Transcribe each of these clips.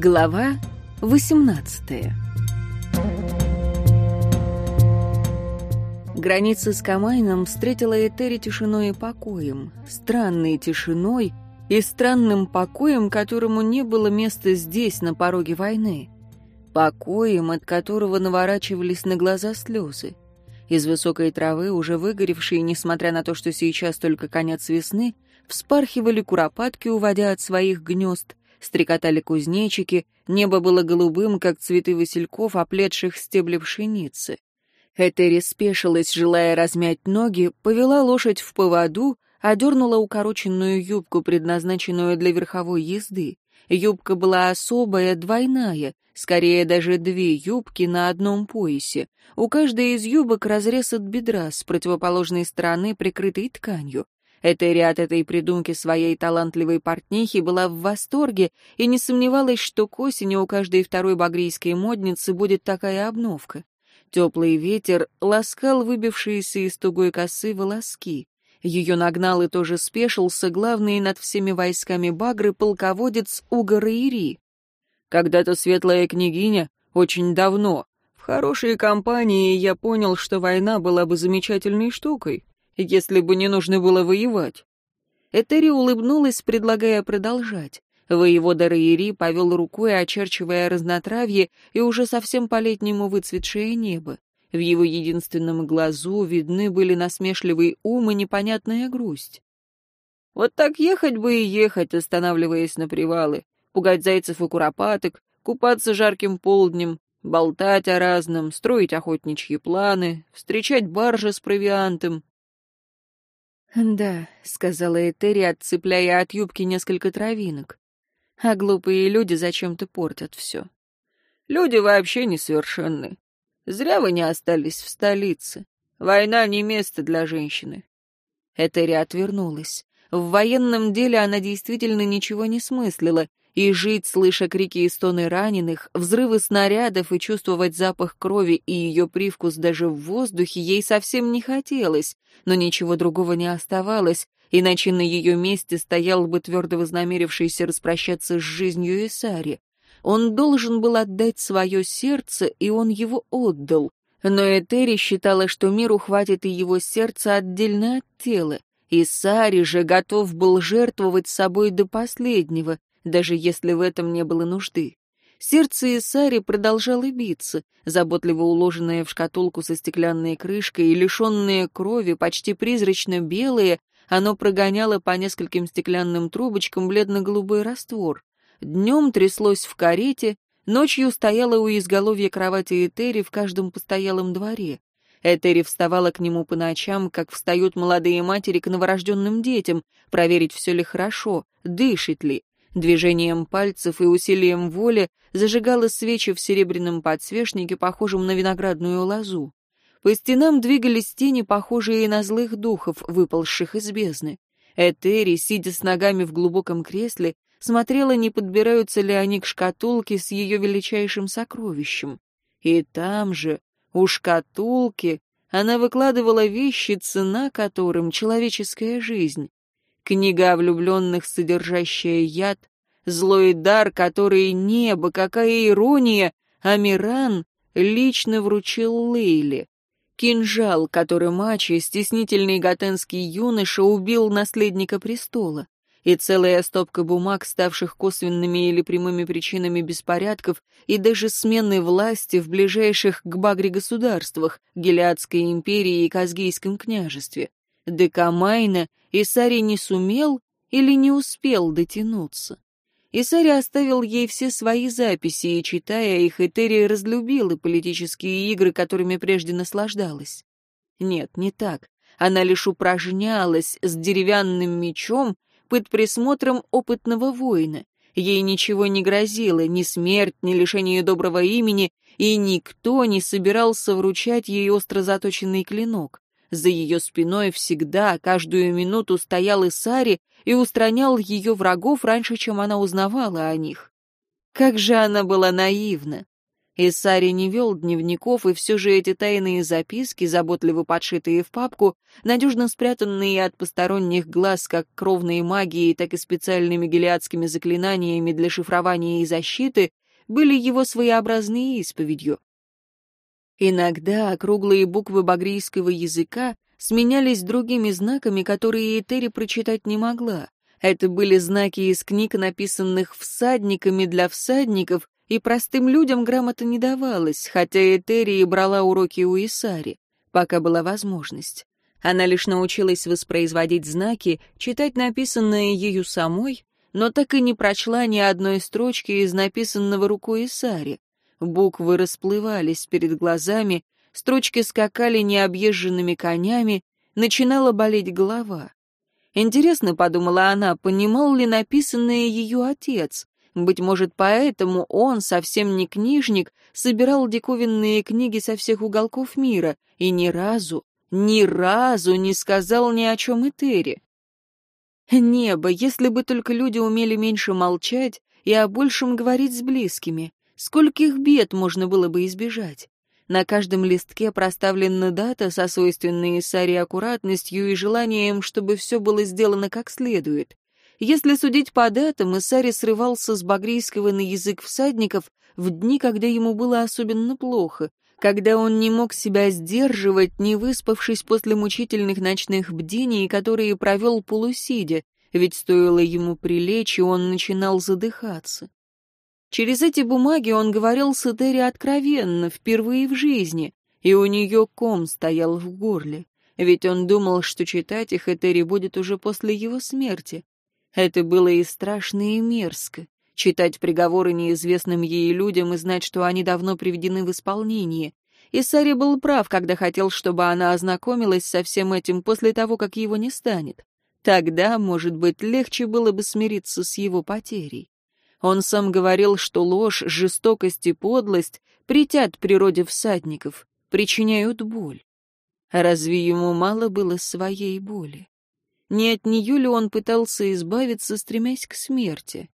Глава 18 Граница с Камайном встретила Этери тишиной и покоем, странной тишиной и странным покоем, которому не было места здесь, на пороге войны. Покоем, от которого наворачивались на глаза слезы. Из высокой травы, уже выгоревшие, несмотря на то, что сейчас только конец весны, вспархивали куропатки, уводя от своих гнезд, стрекотали кузнечики, небо было голубым, как цветы васильков, оплетших стебли пшеницы. Этери спешилась, желая размять ноги, повела лошадь в поводу, одернула укороченную юбку, предназначенную для верховой езды. Юбка была особая, двойная, скорее даже две юбки на одном поясе. У каждой из юбок разрез от бедра с противоположной стороны, прикрытой тканью. Этери от этой придумки своей талантливой портнихи была в восторге и не сомневалась, что к осени у каждой второй багрийской модницы будет такая обновка. Теплый ветер ласкал выбившиеся из тугой косы волоски. Ее нагнал и тоже спешился главный над всеми войсками Багры полководец Угараири. Когда-то светлая княгиня, очень давно, в хорошей компании я понял, что война была бы замечательной штукой если бы не нужно было воевать. Этери улыбнулась, предлагая продолжать. Воевода Раири повел рукой, очерчивая разнотравье и уже совсем по-летнему выцветшее небо. В его единственном глазу видны были насмешливый ум и непонятная грусть. Вот так ехать бы и ехать, останавливаясь на привалы, пугать зайцев и куропаток, купаться жарким полднем, болтать о разном, строить охотничьи планы, встречать баржи с провиантом, «Да», — сказала Этери, отцепляя от юбки несколько травинок. «А глупые люди зачем-то портят все». «Люди вообще несовершенны. Зря вы не остались в столице. Война не место для женщины». Этери отвернулась. В военном деле она действительно ничего не смыслила, и жить, слыша крики и стоны раненых, взрывы снарядов и чувствовать запах крови и ее привкус даже в воздухе ей совсем не хотелось, но ничего другого не оставалось, иначе на ее месте стоял бы твердо вознамерившийся распрощаться с жизнью Исари. Он должен был отдать свое сердце, и он его отдал. Но Этери считала, что миру хватит и его сердца отдельно от тела. Исари же готов был жертвовать собой до последнего, даже если в этом не было нужды. Сердце Исари продолжало биться, заботливо уложенное в шкатулку со стеклянной крышкой и лишенное крови, почти призрачно белое, оно прогоняло по нескольким стеклянным трубочкам бледно-голубой раствор. Днем тряслось в карете, ночью стояло у изголовья кровати Этери в каждом постоялом дворе. Этери вставала к нему по ночам, как встают молодые матери к новорожденным детям, проверить, все ли хорошо, дышит ли, Движением пальцев и усилием воли зажигала свечи в серебряном подсвечнике, похожем на виноградную лозу. По стенам двигались тени, похожие на злых духов, выползших из бездны. Этери, сидя с ногами в глубоком кресле, смотрела, не подбираются ли они к шкатулке с ее величайшим сокровищем. И там же, у шкатулки, она выкладывала вещи, цена которым — человеческая жизнь книга о влюбленных, содержащая яд, злой дар, который небо, какая ирония, Амиран лично вручил Лейле. Кинжал, который Мачи, стеснительный готенский юноша, убил наследника престола. И целая стопка бумаг, ставших косвенными или прямыми причинами беспорядков, и даже смены власти в ближайших к Багре государствах, Гелиадской империи и Казгийском княжестве. Декамайна Исари не сумел или не успел дотянуться. Исари оставил ей все свои записи, и, читая их, Этери разлюбила политические игры, которыми прежде наслаждалась. Нет, не так. Она лишь упражнялась с деревянным мечом под присмотром опытного воина. Ей ничего не грозило, ни смерть, ни лишение доброго имени, и никто не собирался вручать ей остро заточенный клинок. За ее спиной всегда, каждую минуту стоял Исари и устранял ее врагов раньше, чем она узнавала о них. Как же она была наивна! Исари не вел дневников, и все же эти тайные записки, заботливо подшитые в папку, надежно спрятанные от посторонних глаз как кровной магией, так и специальными гелиадскими заклинаниями для шифрования и защиты, были его своеобразной исповедью. Иногда округлые буквы багрийского языка сменялись другими знаками, которые Этери прочитать не могла. Это были знаки из книг, написанных всадниками для всадников, и простым людям грамота не давалась, хотя Этерия брала уроки у Исари, пока была возможность. Она лишь научилась воспроизводить знаки, читать написанное ею самой, но так и не прочла ни одной строчки из написанного рукой Исари. Буквы расплывались перед глазами, строчки скакали необъезженными конями, начинала болеть голова. Интересно, подумала она, понимал ли написанное ее отец, быть может, поэтому он, совсем не книжник, собирал диковинные книги со всех уголков мира и ни разу, ни разу не сказал ни о чем Этери. Небо, если бы только люди умели меньше молчать и о большем говорить с близкими, скольких бед можно было бы избежать. На каждом листке проставлена дата со свойственной Саре аккуратностью и желанием, чтобы все было сделано как следует. Если судить по датам, Исари срывался с багрийского на язык всадников в дни, когда ему было особенно плохо, когда он не мог себя сдерживать, не выспавшись после мучительных ночных бдений, которые провел полусидя, ведь стоило ему прилечь, и он начинал задыхаться. Через эти бумаги он говорил с Этери откровенно, впервые в жизни, и у нее ком стоял в горле, ведь он думал, что читать их Этери будет уже после его смерти. Это было и страшно, и мерзко. Читать приговоры неизвестным ей людям и знать, что они давно приведены в исполнение. И Сари был прав, когда хотел, чтобы она ознакомилась со всем этим после того, как его не станет. Тогда, может быть, легче было бы смириться с его потерей. Он сам говорил, что ложь, жестокость и подлость притят природе всадников, причиняют боль. Разве ему мало было своей боли? Не от нее ли он пытался избавиться, стремясь к смерти?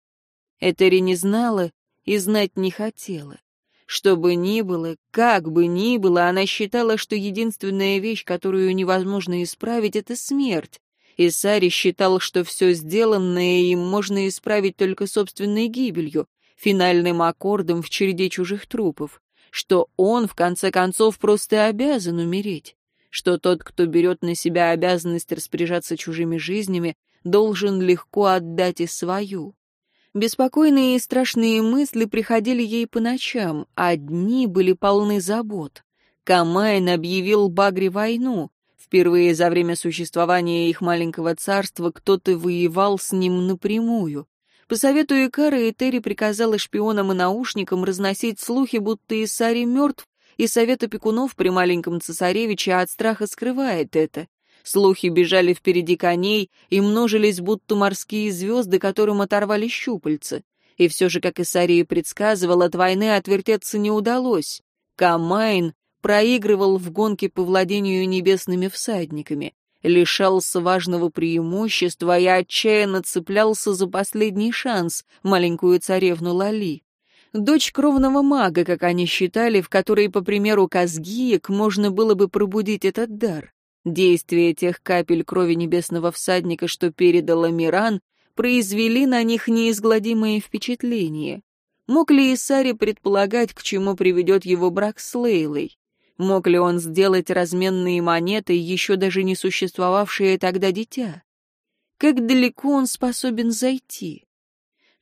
Этери не знала и знать не хотела. Что бы ни было, как бы ни было, она считала, что единственная вещь, которую невозможно исправить, — это смерть. И Сари считал, что все сделанное им можно исправить только собственной гибелью, финальным аккордом в череде чужих трупов, что он, в конце концов, просто обязан умереть что тот, кто берет на себя обязанность распоряжаться чужими жизнями, должен легко отдать и свою. Беспокойные и страшные мысли приходили ей по ночам, а дни были полны забот. Камайн объявил Багре войну. Впервые за время существования их маленького царства кто-то воевал с ним напрямую. По совету Икара Этери приказала шпионам и наушникам разносить слухи, будто Исари мертв, и совет опекунов при маленьком цесаревиче от страха скрывает это. Слухи бежали впереди коней и множились, будто морские звезды, которым оторвали щупальца. И все же, как Исари и предсказывал, от войны отвертеться не удалось. Камайн проигрывал в гонке по владению небесными всадниками, лишался важного преимущества и отчаянно цеплялся за последний шанс, маленькую царевну Лали, дочь кровного мага, как они считали, в которой, по примеру Казгиек, можно было бы пробудить этот дар. Действие тех капель крови небесного всадника, что передала Миран, произвели на них неизгладимое впечатление. Мог ли Исари предполагать, к чему приведет его брак с Лейлой? Мог ли он сделать разменные монеты, еще даже не существовавшее тогда дитя? Как далеко он способен зайти?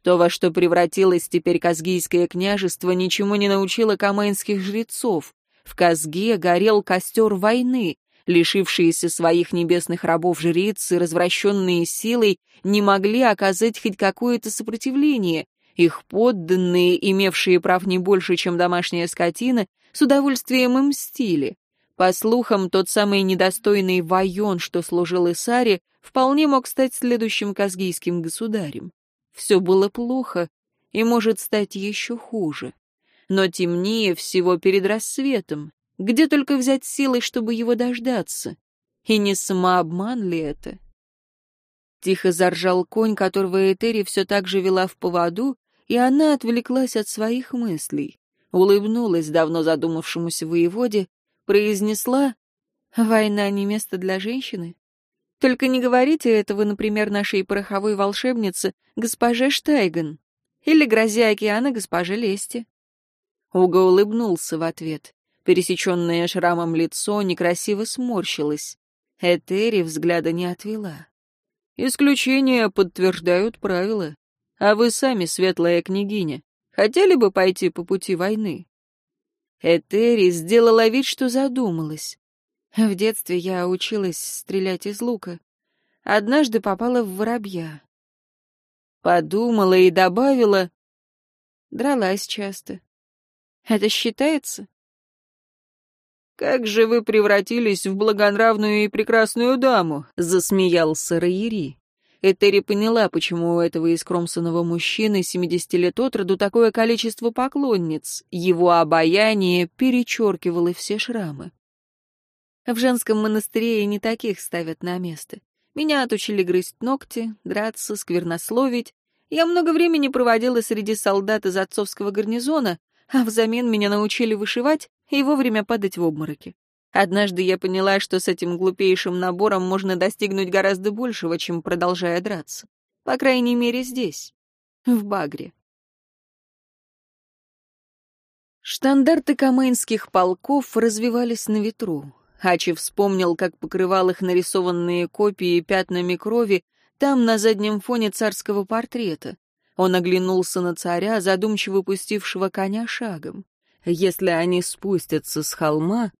То, во что превратилось теперь Казгийское княжество, ничему не научило каменских жрецов. В Казге горел костер войны. Лишившиеся своих небесных рабов жрицы, развращенные силой, не могли оказать хоть какое-то сопротивление. Их подданные, имевшие прав не больше, чем домашняя скотина, с удовольствием им мстили. По слухам, тот самый недостойный Вайон, что служил Исаре, вполне мог стать следующим казгийским государем. Все было плохо и может стать еще хуже. Но темнее всего перед рассветом. Где только взять силы, чтобы его дождаться? И не самообман ли это? Тихо заржал конь, которого Этери все так же вела в поводу, и она отвлеклась от своих мыслей. улыбнулась давно задумавшемуся воеводе, произнесла «Война не место для женщины». Только не говорите этого, например, нашей пороховой волшебнице, госпоже Штайган, или грозе океана госпоже Лести. Уга улыбнулся в ответ. Пересеченное шрамом лицо некрасиво сморщилось. Этери взгляда не отвела. «Исключения подтверждают правила. А вы сами, светлая княгиня, хотели бы пойти по пути войны?» Этери сделала вид, что задумалась. В детстве я училась стрелять из лука. Однажды попала в воробья. Подумала и добавила... Дралась часто. Это считается? «Как же вы превратились в благонравную и прекрасную даму?» — засмеялся Раири. Этери поняла, почему у этого искромсанного мужчины 70 лет от роду такое количество поклонниц. Его обаяние перечеркивало все шрамы. В женском монастыре и не таких ставят на место. Меня отучили грызть ногти, драться, сквернословить. Я много времени проводила среди солдат из отцовского гарнизона, а взамен меня научили вышивать и вовремя падать в обмороки. Однажды я поняла, что с этим глупейшим набором можно достигнуть гораздо большего, чем продолжая драться. По крайней мере, здесь, в Багре. Штандарты камейнских полков развивались на ветру. Хачи вспомнил, как покрывал их нарисованные копии пятнами крови там, на заднем фоне царского портрета. Он оглянулся на царя, задумчиво пустившего коня шагом. Если они спустятся с холма,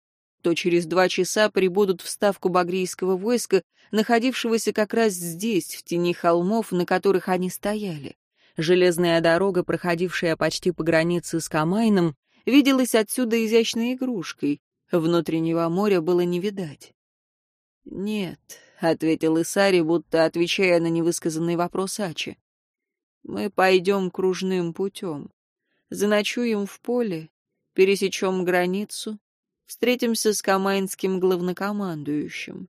то через два часа прибудут в ставку багрийского войска, находившегося как раз здесь, в тени холмов, на которых они стояли. Железная дорога, проходившая почти по границе с Камайном, виделась отсюда изящной игрушкой. Внутреннего моря было не видать. «Нет», — ответил Исари, будто отвечая на невысказанный вопрос Ачи. Мы пойдем кружным путем. Заночуем в поле, пересечем границу, встретимся с камайнским главнокомандующим.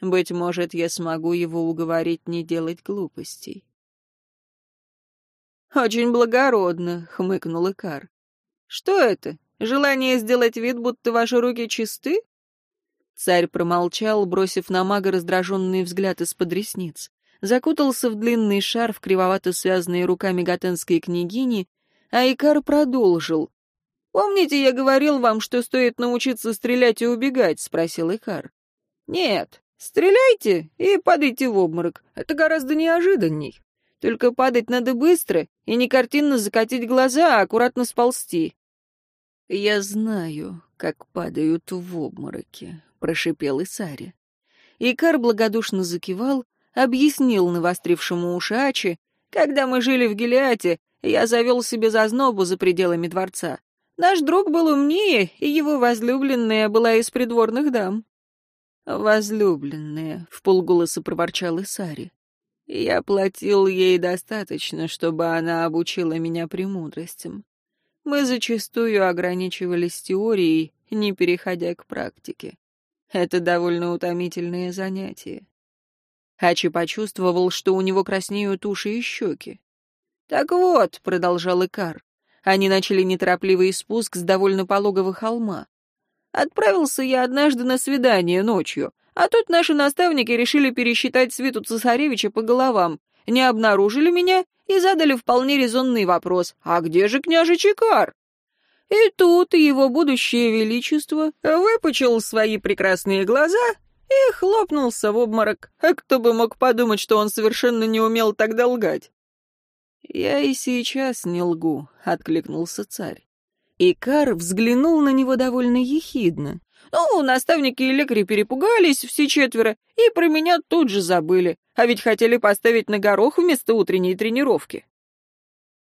Быть может, я смогу его уговорить не делать глупостей. «Очень благородно», — хмыкнул Икар. «Что это? Желание сделать вид, будто ваши руки чисты?» Царь промолчал, бросив на мага раздраженный взгляд из-под ресниц закутался в длинный шарф, кривовато связанный руками готенской княгини, а Икар продолжил. «Помните, я говорил вам, что стоит научиться стрелять и убегать?» — спросил Икар. «Нет, стреляйте и падайте в обморок. Это гораздо неожиданней. Только падать надо быстро и не картинно закатить глаза, а аккуратно сползти». «Я знаю, как падают в обмороке», — прошипел Исари. Икар благодушно закивал, объяснил навострившему уши Ачи, «Когда мы жили в Гелиате, я завел себе зазнобу за пределами дворца. Наш друг был умнее, и его возлюбленная была из придворных дам». «Возлюбленная», — в полголоса проворчал Исари. «Я платил ей достаточно, чтобы она обучила меня премудростям. Мы зачастую ограничивались теорией, не переходя к практике. Это довольно утомительное занятие. Хачи почувствовал, что у него краснеют уши и щеки. «Так вот», — продолжал Икар, — они начали неторопливый спуск с довольно пологого холма. «Отправился я однажды на свидание ночью, а тут наши наставники решили пересчитать свиту цесаревича по головам, не обнаружили меня и задали вполне резонный вопрос «А где же княжич Икар?» И тут его будущее величество выпучил свои прекрасные глаза и хлопнулся в обморок. А кто бы мог подумать, что он совершенно не умел тогда лгать? «Я и сейчас не лгу», — откликнулся царь. Икар взглянул на него довольно ехидно. «Ну, наставники и лекари перепугались, все четверо, и про меня тут же забыли, а ведь хотели поставить на горох вместо утренней тренировки».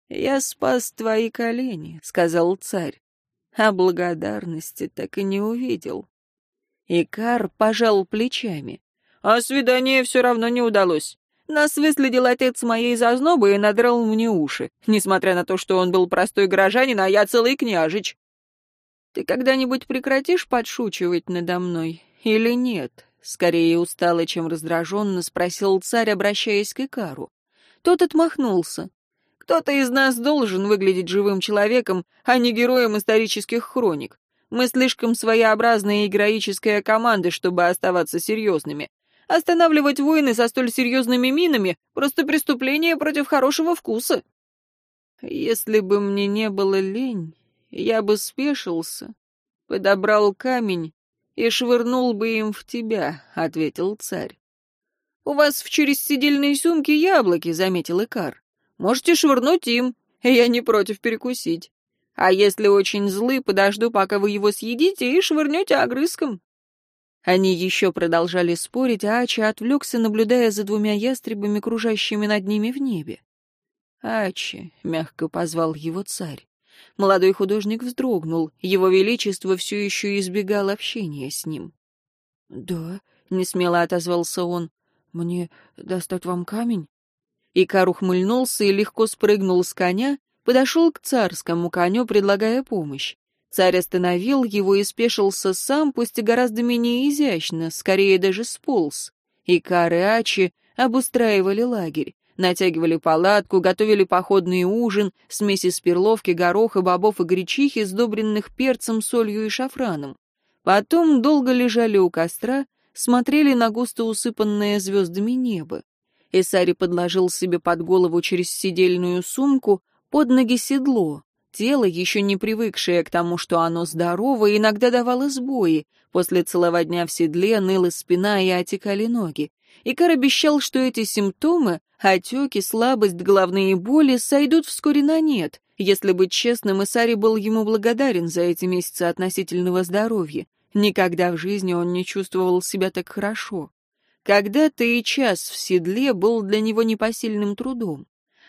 «Я спас твои колени», — сказал царь, — «а благодарности так и не увидел». Икар пожал плечами. «А свидание все равно не удалось. Нас выследил отец моей зазнобы и надрал мне уши, несмотря на то, что он был простой горожанин, а я целый княжич. Ты когда-нибудь прекратишь подшучивать надо мной или нет?» Скорее устало, чем раздраженно, спросил царь, обращаясь к Икару. Тот отмахнулся. Кто-то из нас должен выглядеть живым человеком, а не героем исторических хроник. Мы слишком своеобразная и героическая команда, чтобы оставаться серьезными. Останавливать войны со столь серьезными минами — просто преступление против хорошего вкуса. Если бы мне не было лень, я бы спешился, подобрал камень и швырнул бы им в тебя, — ответил царь. «У вас в чересидельной сумке яблоки», — заметил Икар. «Можете швырнуть им, я не против перекусить. А если очень злы, подожду, пока вы его съедите, и швырнете огрызком». Они еще продолжали спорить, а Ача отвлекся, наблюдая за двумя ястребами, кружащими над ними в небе. «Ачи», — мягко позвал его царь. Молодой художник вздрогнул, его величество все еще избегал общения с ним. «Да», — несмело отозвался он, — «мне достать вам камень?» Икар ухмыльнулся и легко спрыгнул с коня, подошел к царскому коню, предлагая помощь. Царь остановил его и спешился сам, пусть и гораздо менее изящно, скорее даже сполз. И Ачи обустраивали лагерь, натягивали палатку, готовили походный ужин, смесь из перловки, гороха, бобов и гречихи, сдобренных перцем, солью и шафраном. Потом долго лежали у костра, смотрели на густо усыпанное звездами небо. Исари подложил себе под голову через сидельную сумку, под ноги седло. Тело, еще не привыкшее к тому, что оно здорово, иногда давало сбои. После целого дня в седле ныла спина и отекали ноги. Икар обещал, что эти симптомы, отеки, слабость, головные боли, сойдут вскоре на нет. Если быть честным, Исари был ему благодарен за эти месяцы относительного здоровья. Никогда в жизни он не чувствовал себя так хорошо. Когда-то и час в седле был для него непосильным трудом.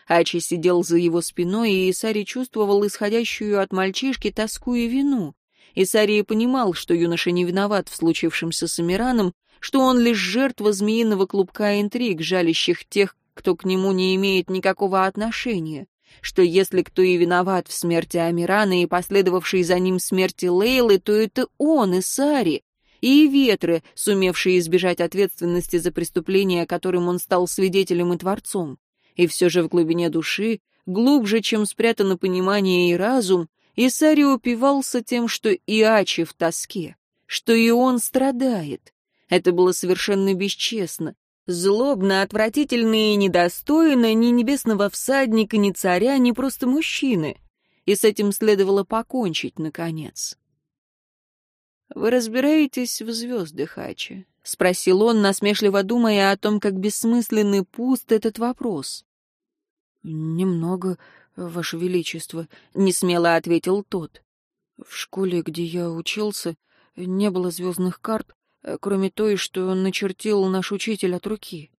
Ачи сидел за его спиной, и Исари чувствовал исходящую от мальчишки тоску и вину. Исарий понимал, что юноша не виноват в случившемся с Амираном, что он лишь жертва змеиного клубка интриг, жалящих тех, кто к нему не имеет никакого отношения, что если кто и виноват в смерти Амирана и последовавшей за ним смерти Лейлы, то это он, Исари, и ветры, сумевшие избежать ответственности за преступление, которым он стал свидетелем и творцом. И все же в глубине души, глубже, чем спрятано понимание и разум, Исари упивался тем, что и Ачи в тоске, что и он страдает. Это было совершенно бесчестно, злобно, отвратительно и недостойно ни небесного всадника, ни царя, ни просто мужчины. И с этим следовало покончить, наконец. «Вы разбираетесь в звездах, Ачи?» — спросил он, насмешливо думая о том, как бессмысленный пуст этот вопрос. «Немного, Ваше Величество», — несмело ответил тот. «В школе, где я учился, не было звездных карт, кроме той, что начертил наш учитель от руки».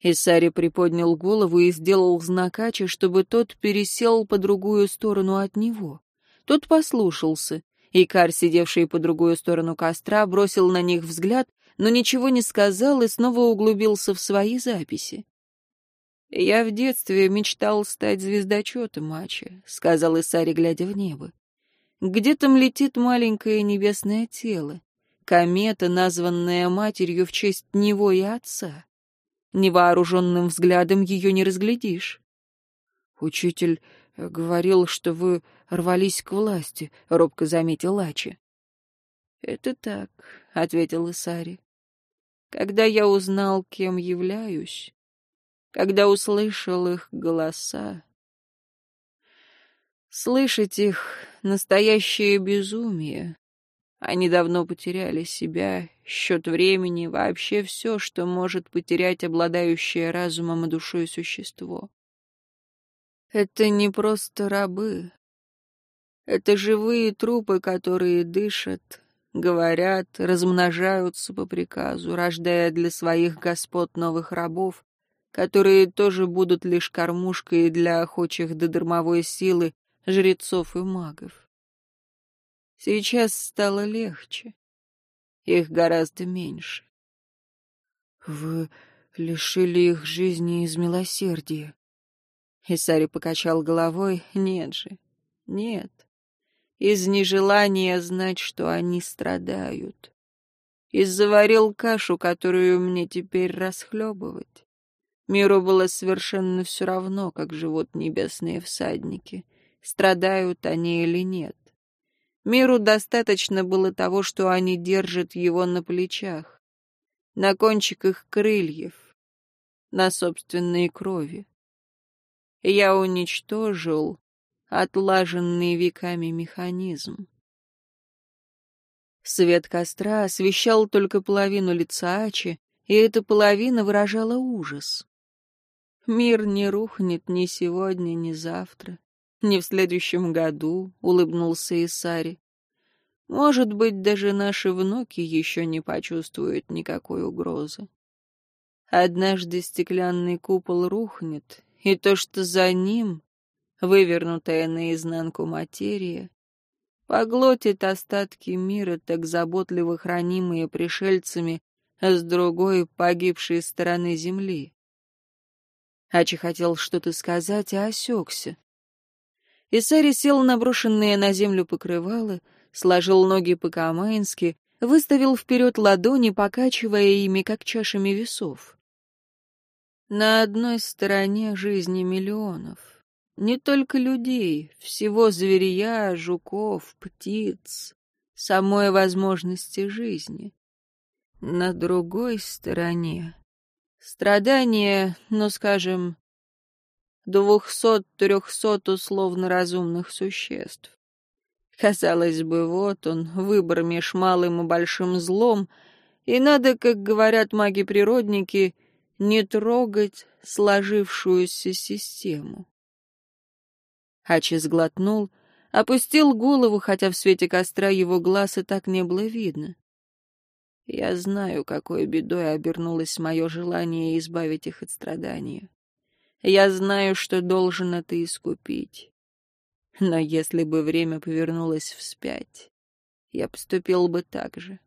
Исари приподнял голову и сделал знак Ачи, чтобы тот пересел по другую сторону от него. Тот послушался. Икар, сидевший по другую сторону костра, бросил на них взгляд, но ничего не сказал и снова углубился в свои записи. «Я в детстве мечтал стать звездочетом, Ача», — сказал Исари, глядя в небо. «Где там летит маленькое небесное тело? Комета, названная матерью в честь него и отца. Невооруженным взглядом ее не разглядишь». «Учитель говорил, что вы рвались к власти», — робко заметил Ачи. «Это так», — ответил Исари. «Когда я узнал, кем являюсь, когда услышал их голоса. Слышать их — настоящее безумие. Они давно потеряли себя, счет времени, вообще все, что может потерять обладающее разумом и душой существо. Это не просто рабы. Это живые трупы, которые дышат, говорят, размножаются по приказу, рождая для своих господ новых рабов, которые тоже будут лишь кормушкой для охочих до дармовой силы жрецов и магов. Сейчас стало легче. Их гораздо меньше. Вы лишили их жизни из милосердия. Исари покачал головой. Нет же, нет. Из нежелания знать, что они страдают. И заварил кашу, которую мне теперь расхлебывать. Миру было совершенно все равно, как живут небесные всадники, страдают они или нет. Миру достаточно было того, что они держат его на плечах, на кончиках крыльев, на собственной крови. Я уничтожил отлаженный веками механизм. Свет костра освещал только половину лица Ачи, и эта половина выражала ужас. Мир не рухнет ни сегодня, ни завтра, ни в следующем году, — улыбнулся Исари. Может быть, даже наши внуки еще не почувствуют никакой угрозы. Однажды стеклянный купол рухнет, и то, что за ним, вывернутая наизнанку материя, поглотит остатки мира, так заботливо хранимые пришельцами с другой погибшей стороны земли. Ачи хотел что-то сказать, а осекся. Исари сел на брошенные на землю покрывало, сложил ноги по-камаински, выставил вперед ладони, покачивая ими, как чашами весов. На одной стороне жизни миллионов. Не только людей, всего зверя, жуков, птиц, самой возможности жизни. На другой стороне Страдания, ну, скажем, двухсот-трехсот условно разумных существ. Казалось бы, вот он, выбор меж малым и большим злом, и надо, как говорят маги-природники, не трогать сложившуюся систему. Хачи сглотнул, опустил голову, хотя в свете костра его глаз и так не было видно. Я знаю, какой бедой обернулось мое желание избавить их от страдания. Я знаю, что должен это искупить. Но если бы время повернулось вспять, я поступил бы так же.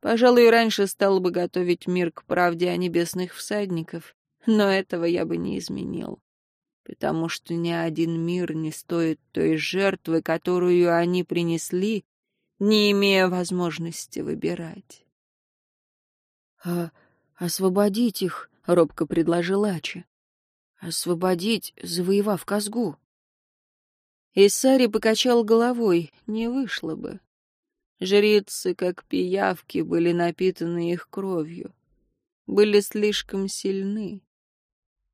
Пожалуй, раньше стал бы готовить мир к правде о небесных всадников, но этого я бы не изменил, потому что ни один мир не стоит той жертвы, которую они принесли, не имея возможности выбирать. — А освободить их, — робко предложил Ачи. — Освободить, завоевав Казгу. Исари покачал головой, не вышло бы. Жрицы, как пиявки, были напитаны их кровью, были слишком сильны.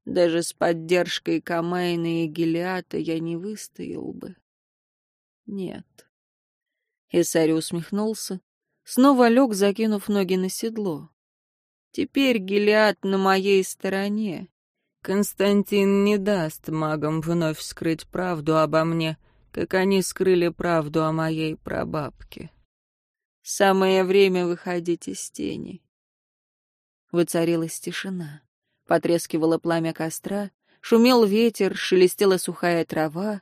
Даже с поддержкой Камайна и Гелиата я не выстоял бы. Нет. Исари усмехнулся, снова лег, закинув ноги на седло. Теперь Гелиад на моей стороне. Константин не даст магам вновь скрыть правду обо мне, как они скрыли правду о моей прабабке. Самое время выходить из тени. Воцарилась тишина. Потрескивало пламя костра, шумел ветер, шелестела сухая трава.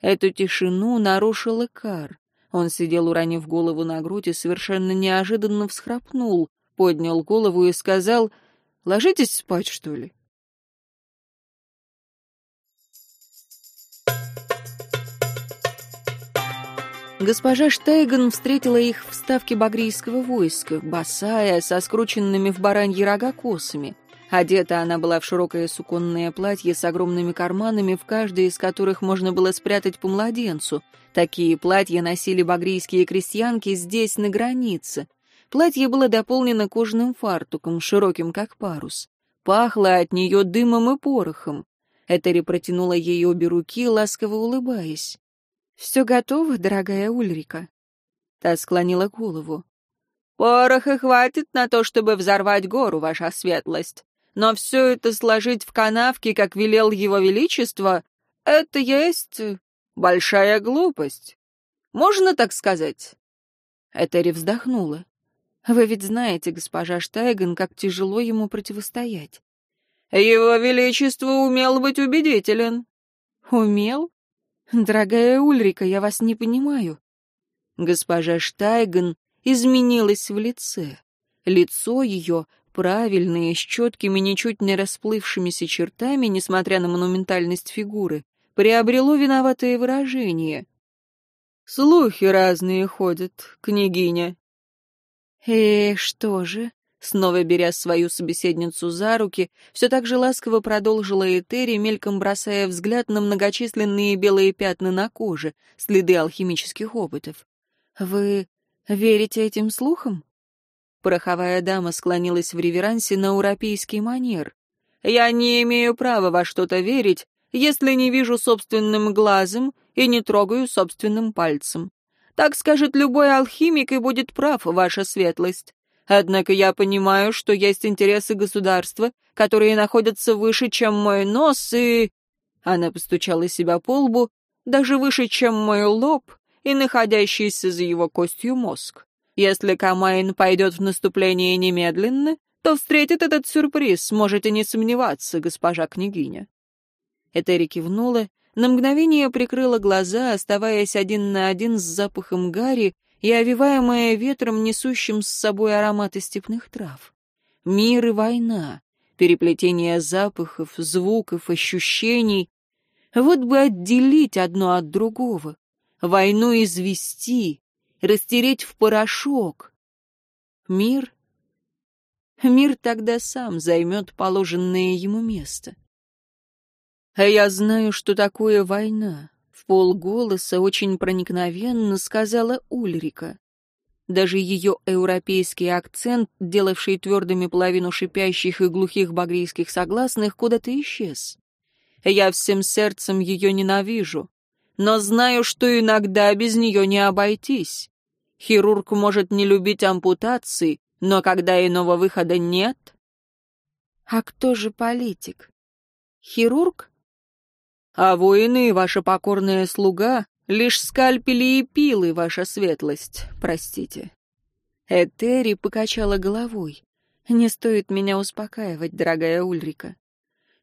Эту тишину нарушил Икар. Он сидел, уронив голову на грудь, и совершенно неожиданно всхрапнул, поднял голову и сказал, «Ложитесь спать, что ли?» Госпожа Штейган встретила их в ставке багрийского войска, босая, со скрученными в бараньи рога косами. Одета она была в широкое суконное платье с огромными карманами, в каждой из которых можно было спрятать по младенцу. Такие платья носили багрийские крестьянки здесь, на границе. Платье было дополнено кожаным фартуком, широким как парус. Пахло от нее дымом и порохом. Этери протянула ей обе руки, ласково улыбаясь. «Все готово, дорогая Ульрика?» Та склонила голову. «Пороха хватит на то, чтобы взорвать гору, ваша светлость. Но все это сложить в канавки, как велел его величество, это есть большая глупость. Можно так сказать?» Этери вздохнула. «Вы ведь знаете, госпожа Штайген, как тяжело ему противостоять». «Его Величество умел быть убедителен». «Умел? Дорогая Ульрика, я вас не понимаю». Госпожа Штайген изменилась в лице. Лицо ее правильные, с четкими, ничуть не расплывшимися чертами, несмотря на монументальность фигуры, приобрело виноватое выражение. «Слухи разные ходят, княгиня». «Э, что же?» — Снова беря свою собеседницу за руки, все так же ласково продолжила Этери, мельком бросая взгляд на многочисленные белые пятна на коже, следы алхимических опытов. «Вы верите этим слухам?» Пороховая дама склонилась в реверансе на урапийский манер. «Я не имею права во что-то верить, если не вижу собственным глазом и не трогаю собственным пальцем. Так скажет любой алхимик и будет прав, ваша светлость. Однако я понимаю, что есть интересы государства, которые находятся выше, чем мой нос, и...» Она постучала себя по лбу, даже выше, чем мой лоб, и находящийся за его костью мозг. Если Камайн пойдет в наступление немедленно, то встретит этот сюрприз, можете не сомневаться, госпожа княгиня. Этери кивнула, на мгновение прикрыла глаза, оставаясь один на один с запахом гари, и овиваемая ветром, несущим с собой ароматы степных трав. Мир и война, переплетение запахов, звуков, ощущений. Вот бы отделить одно от другого, войну извести, растереть в порошок. Мир? Мир тогда сам займет положенное ему место. А я знаю, что такое война. В полголоса очень проникновенно сказала Ульрика. Даже ее европейский акцент, делавший твердыми половину шипящих и глухих багрийских согласных, куда-то исчез. Я всем сердцем ее ненавижу, но знаю, что иногда без нее не обойтись. Хирург может не любить ампутации, но когда иного выхода нет... А кто же политик? Хирург? А воины, ваша покорная слуга, лишь скальпели и пилы, ваша светлость, простите. Этери покачала головой. Не стоит меня успокаивать, дорогая Ульрика.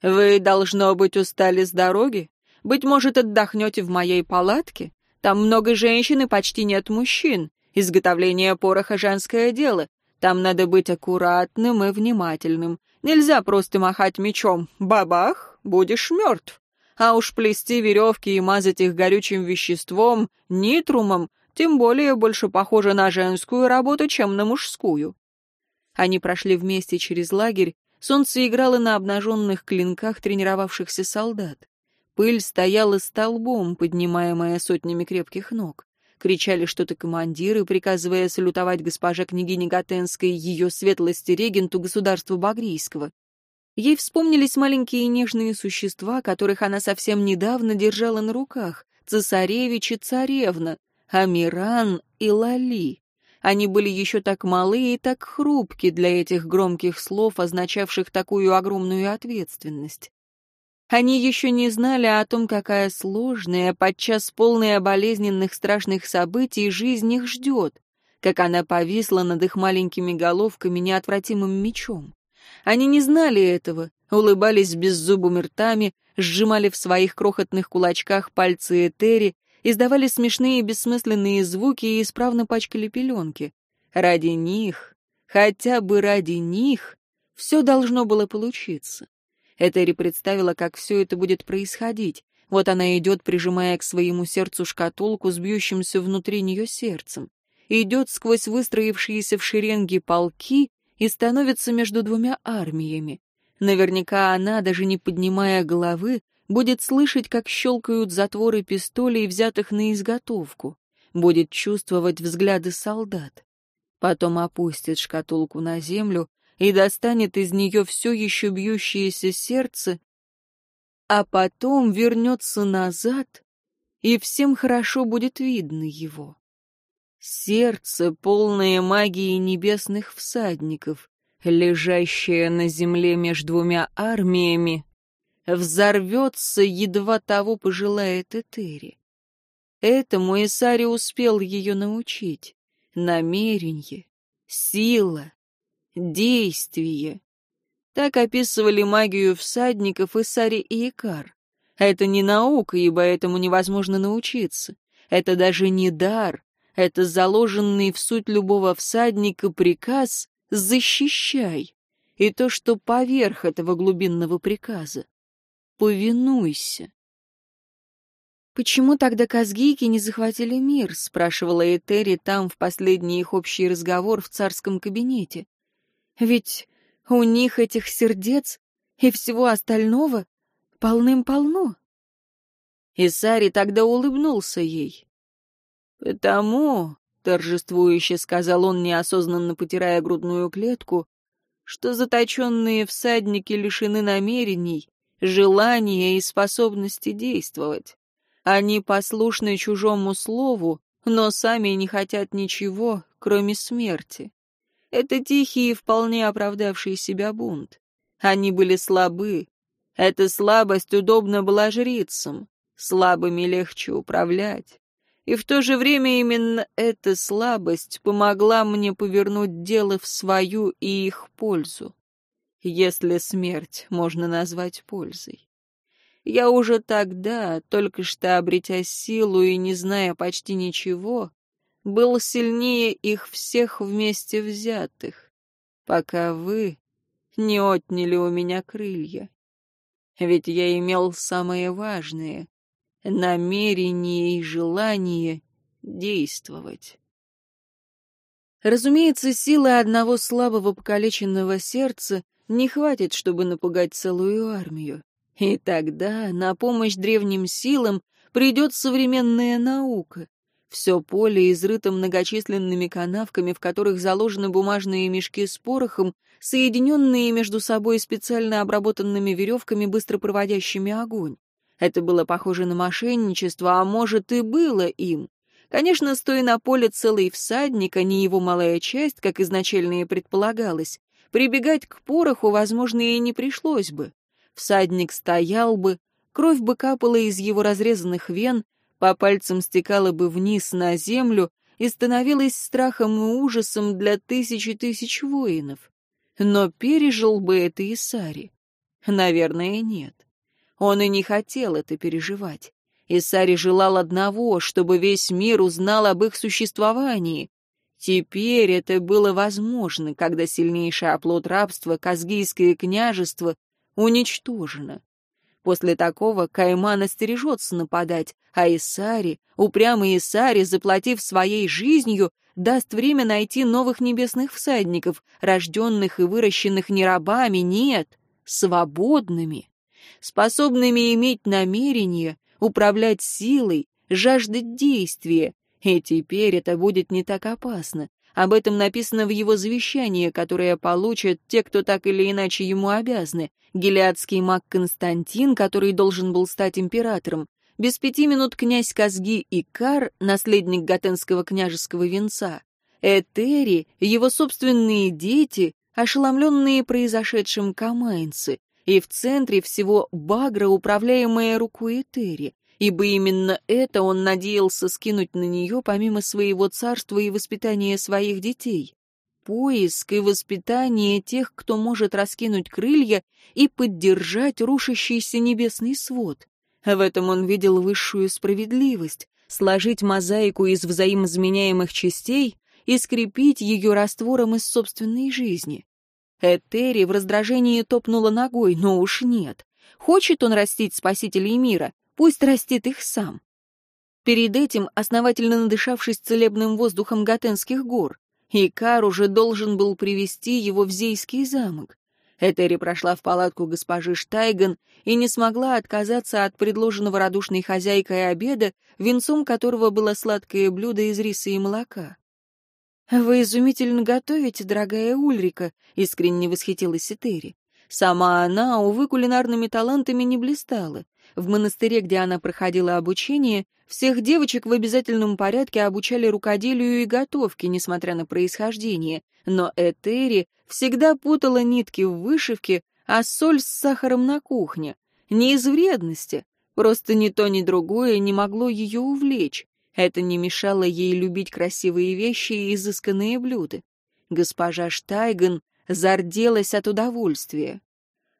Вы, должно быть, устали с дороги? Быть может, отдохнете в моей палатке? Там много женщин и почти нет мужчин. Изготовление пороха — женское дело. Там надо быть аккуратным и внимательным. Нельзя просто махать мечом. Бабах, будешь мертв. А уж плести веревки и мазать их горючим веществом, нитрумом, тем более больше похоже на женскую работу, чем на мужскую. Они прошли вместе через лагерь, солнце играло на обнаженных клинках тренировавшихся солдат. Пыль стояла столбом, поднимаемая сотнями крепких ног. Кричали что-то командиры, приказывая салютовать госпоже княгине Готенской ее светлости регенту государства Багрийского. Ей вспомнились маленькие нежные существа, которых она совсем недавно держала на руках, цесаревич и царевна, Амиран и Лали. Они были еще так малы и так хрупки для этих громких слов, означавших такую огромную ответственность. Они еще не знали о том, какая сложная, подчас полная болезненных страшных событий жизнь их ждет, как она повисла над их маленькими головками неотвратимым мечом. Они не знали этого, улыбались беззубыми ртами, сжимали в своих крохотных кулачках пальцы Этери, издавали смешные бессмысленные звуки и исправно пачкали пеленки. Ради них, хотя бы ради них, все должно было получиться. Этери представила, как все это будет происходить. Вот она идет, прижимая к своему сердцу шкатулку с бьющимся внутри нее сердцем. Идет сквозь выстроившиеся в шеренги полки и становится между двумя армиями. Наверняка она, даже не поднимая головы, будет слышать, как щелкают затворы пистолей, взятых на изготовку, будет чувствовать взгляды солдат. Потом опустит шкатулку на землю и достанет из нее все еще бьющееся сердце, а потом вернется назад, и всем хорошо будет видно его. Сердце, полное магии небесных всадников, лежащее на земле между двумя армиями, взорвется, едва того пожелает Этери. Этому Исари успел ее научить. Намерение, сила, действие. Так описывали магию всадников Исари и Икар. Это не наука, ибо этому невозможно научиться. Это даже не дар, это заложенный в суть любого всадника приказ «защищай» и то, что поверх этого глубинного приказа. Повинуйся. «Почему тогда казгийки не захватили мир?» — спрашивала Этери там в последний их общий разговор в царском кабинете. Ведь у них этих сердец и всего остального полным-полно. И Сари тогда улыбнулся ей. «Потому, — торжествующе сказал он, неосознанно потирая грудную клетку, — что заточенные всадники лишены намерений, желания и способности действовать. Они послушны чужому слову, но сами не хотят ничего, кроме смерти. Это тихий и вполне оправдавший себя бунт. Они были слабы. Эта слабость удобна была жрицам. Слабыми легче управлять. И в то же время именно эта слабость помогла мне повернуть дело в свою и их пользу. Если смерть можно назвать пользой. Я уже тогда, только что обретя силу и не зная почти ничего, был сильнее их всех вместе взятых, пока вы не отняли у меня крылья. Ведь я имел самое важное — намерение и желание действовать. Разумеется, силы одного слабого покалеченного сердца не хватит, чтобы напугать целую армию. И тогда на помощь древним силам придет современная наука. Все поле изрыто многочисленными канавками, в которых заложены бумажные мешки с порохом, соединенные между собой специально обработанными веревками, быстро проводящими огонь. Это было похоже на мошенничество, а может и было им. Конечно, стоя на поле целый всадник, а не его малая часть, как изначально и предполагалось, прибегать к пороху, возможно, и не пришлось бы. Всадник стоял бы, кровь бы капала из его разрезанных вен, по пальцам стекала бы вниз на землю и становилась страхом и ужасом для тысячи тысяч воинов. Но пережил бы это и Сари? Наверное, нет. Он и не хотел это переживать. Исари желал одного, чтобы весь мир узнал об их существовании. Теперь это было возможно, когда сильнейший оплот рабства, Казгийское княжество, уничтожено. После такого Кайман остережется нападать, а Исари, упрямый Исари, заплатив своей жизнью, даст время найти новых небесных всадников, рожденных и выращенных не рабами, нет, свободными, способными иметь намерение, управлять силой, жаждать действия. И теперь это будет не так опасно. Об этом написано в его завещании, которое получат те, кто так или иначе ему обязаны. Гелиадский маг Константин, который должен был стать императором, без пяти минут князь Казги Икар, наследник Гатенского княжеского венца, Этери, его собственные дети, ошеломленные произошедшим камайнцы, и в центре всего Багра, управляемая рукой Этери, ибо именно это он надеялся скинуть на нее помимо своего царства и воспитания своих детей. Поиск и воспитание тех, кто может раскинуть крылья и поддержать рушащийся небесный свод. В этом он видел высшую справедливость, сложить мозаику из взаимозаменяемых частей и скрепить ее раствором из собственной жизни. Этери в раздражении топнула ногой, но уж нет. Хочет он растить спасителей мира, Пусть растит их сам. Перед этим, основательно надышавшись целебным воздухом Гатенских гор, Икар уже должен был привести его в Зейский замок. Этери прошла в палатку госпожи Штайган и не смогла отказаться от предложенного радушной хозяйкой обеда, венцом которого было сладкое блюдо из риса и молока. «Вы изумительно готовите, дорогая Ульрика», — искренне восхитилась Этери. Сама она, увы, кулинарными талантами не блистала. В монастыре, где она проходила обучение, всех девочек в обязательном порядке обучали рукоделию и готовке, несмотря на происхождение, но Этери всегда путала нитки в вышивке, а соль с сахаром на кухне. Не из вредности, просто ни то, ни другое не могло ее увлечь. Это не мешало ей любить красивые вещи и изысканные блюда. Госпожа Штайген зарделась от удовольствия.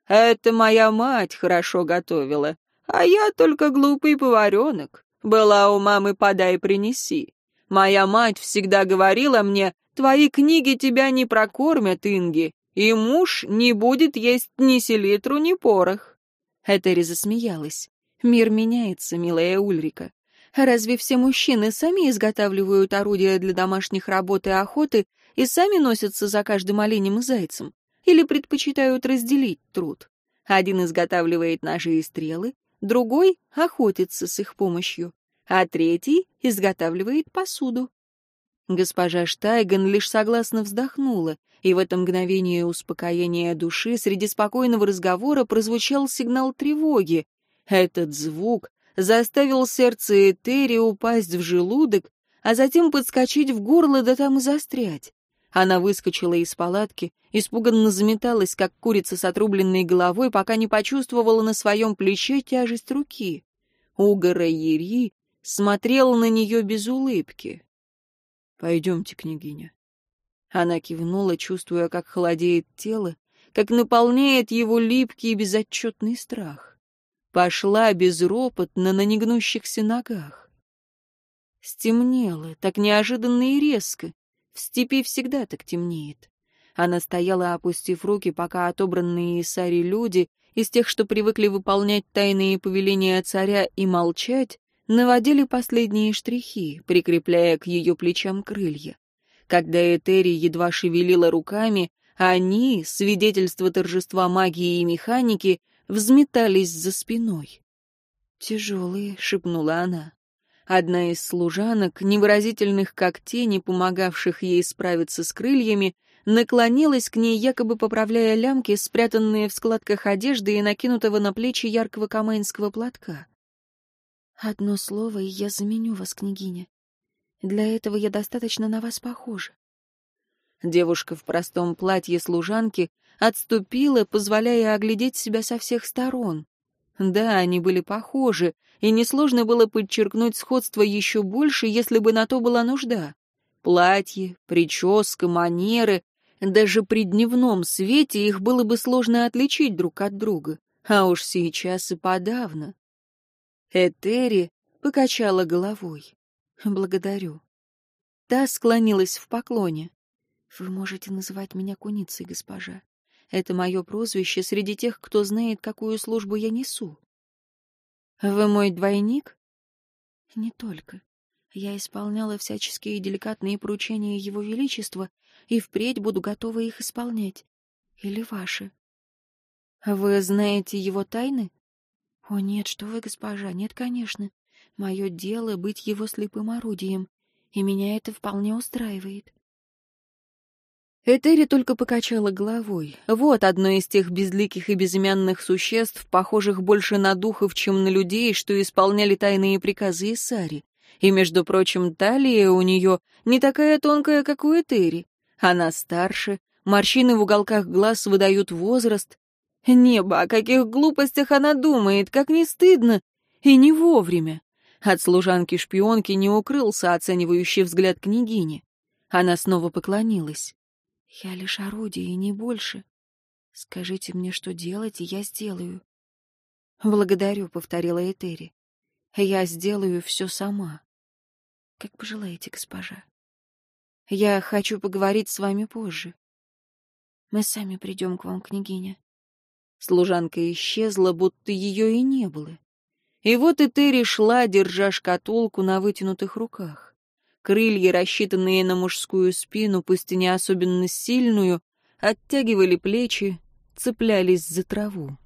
«Это моя мать хорошо готовила, а я только глупый поваренок. Была у мамы «подай, принеси». Моя мать всегда говорила мне, твои книги тебя не прокормят, Инги, и муж не будет есть ни селитру, ни порох. Этери засмеялась. Мир меняется, милая Ульрика. Разве все мужчины сами изготавливают орудия для домашних работ и охоты и сами носятся за каждым оленем и зайцем, или предпочитают разделить труд. Один изготавливает ножи и стрелы, другой охотится с их помощью, а третий изготавливает посуду. Госпожа Штайган лишь согласно вздохнула, и в это мгновение успокоения души среди спокойного разговора прозвучал сигнал тревоги. Этот звук заставил сердце Этери упасть в желудок, а затем подскочить в горло да там и застрять. Она выскочила из палатки, испуганно заметалась, как курица с отрубленной головой, пока не почувствовала на своем плече тяжесть руки. Угора Ери смотрел на нее без улыбки. «Пойдемте, княгиня». Она кивнула, чувствуя, как холодеет тело, как наполняет его липкий и безотчетный страх. Пошла безропотно на негнущихся ногах. Стемнело, так неожиданно и резко. В степи всегда так темнеет. Она стояла, опустив руки, пока отобранные из Сари люди, из тех, что привыкли выполнять тайные повеления царя и молчать, наводили последние штрихи, прикрепляя к ее плечам крылья. Когда Этери едва шевелила руками, они, свидетельство торжества магии и механики, взметались за спиной. «Тяжелые», — шепнула она. Одна из служанок, невыразительных как тени, помогавших ей справиться с крыльями, наклонилась к ней, якобы поправляя лямки, спрятанные в складках одежды и накинутого на плечи яркого каменского платка. «Одно слово, и я заменю вас, княгиня. Для этого я достаточно на вас похожа». Девушка в простом платье служанки отступила, позволяя оглядеть себя со всех сторон. Да, они были похожи, и несложно было подчеркнуть сходство еще больше, если бы на то была нужда. Платье, прическа, манеры, даже при дневном свете их было бы сложно отличить друг от друга, а уж сейчас и подавно. Этери покачала головой. «Благодарю». Та склонилась в поклоне. «Вы можете называть меня куницей, госпожа. Это мое прозвище среди тех, кто знает, какую службу я несу. Вы мой двойник? Не только. Я исполняла всяческие деликатные поручения Его Величества и впредь буду готова их исполнять. Или ваши. Вы знаете его тайны? О, нет, что вы, госпожа, нет, конечно. Мое дело — быть его слепым орудием, и меня это вполне устраивает. Этери только покачала головой. Вот одно из тех безликих и безымянных существ, похожих больше на духов, чем на людей, что исполняли тайные приказы Исари. И, между прочим, талия у нее не такая тонкая, как у Этери. Она старше, морщины в уголках глаз выдают возраст. Небо, о каких глупостях она думает, как не стыдно, и не вовремя. От служанки-шпионки не укрылся оценивающий взгляд княгини. Она снова поклонилась. Я лишь орудие, и не больше. Скажите мне, что делать, и я сделаю. Благодарю, — повторила Этери. Я сделаю все сама. Как пожелаете, госпожа. Я хочу поговорить с вами позже. Мы сами придем к вам, княгиня. Служанка исчезла, будто ее и не было. И вот Этери шла, держа шкатулку на вытянутых руках. Крылья, рассчитанные на мужскую спину, пусть и не особенно сильную, оттягивали плечи, цеплялись за траву.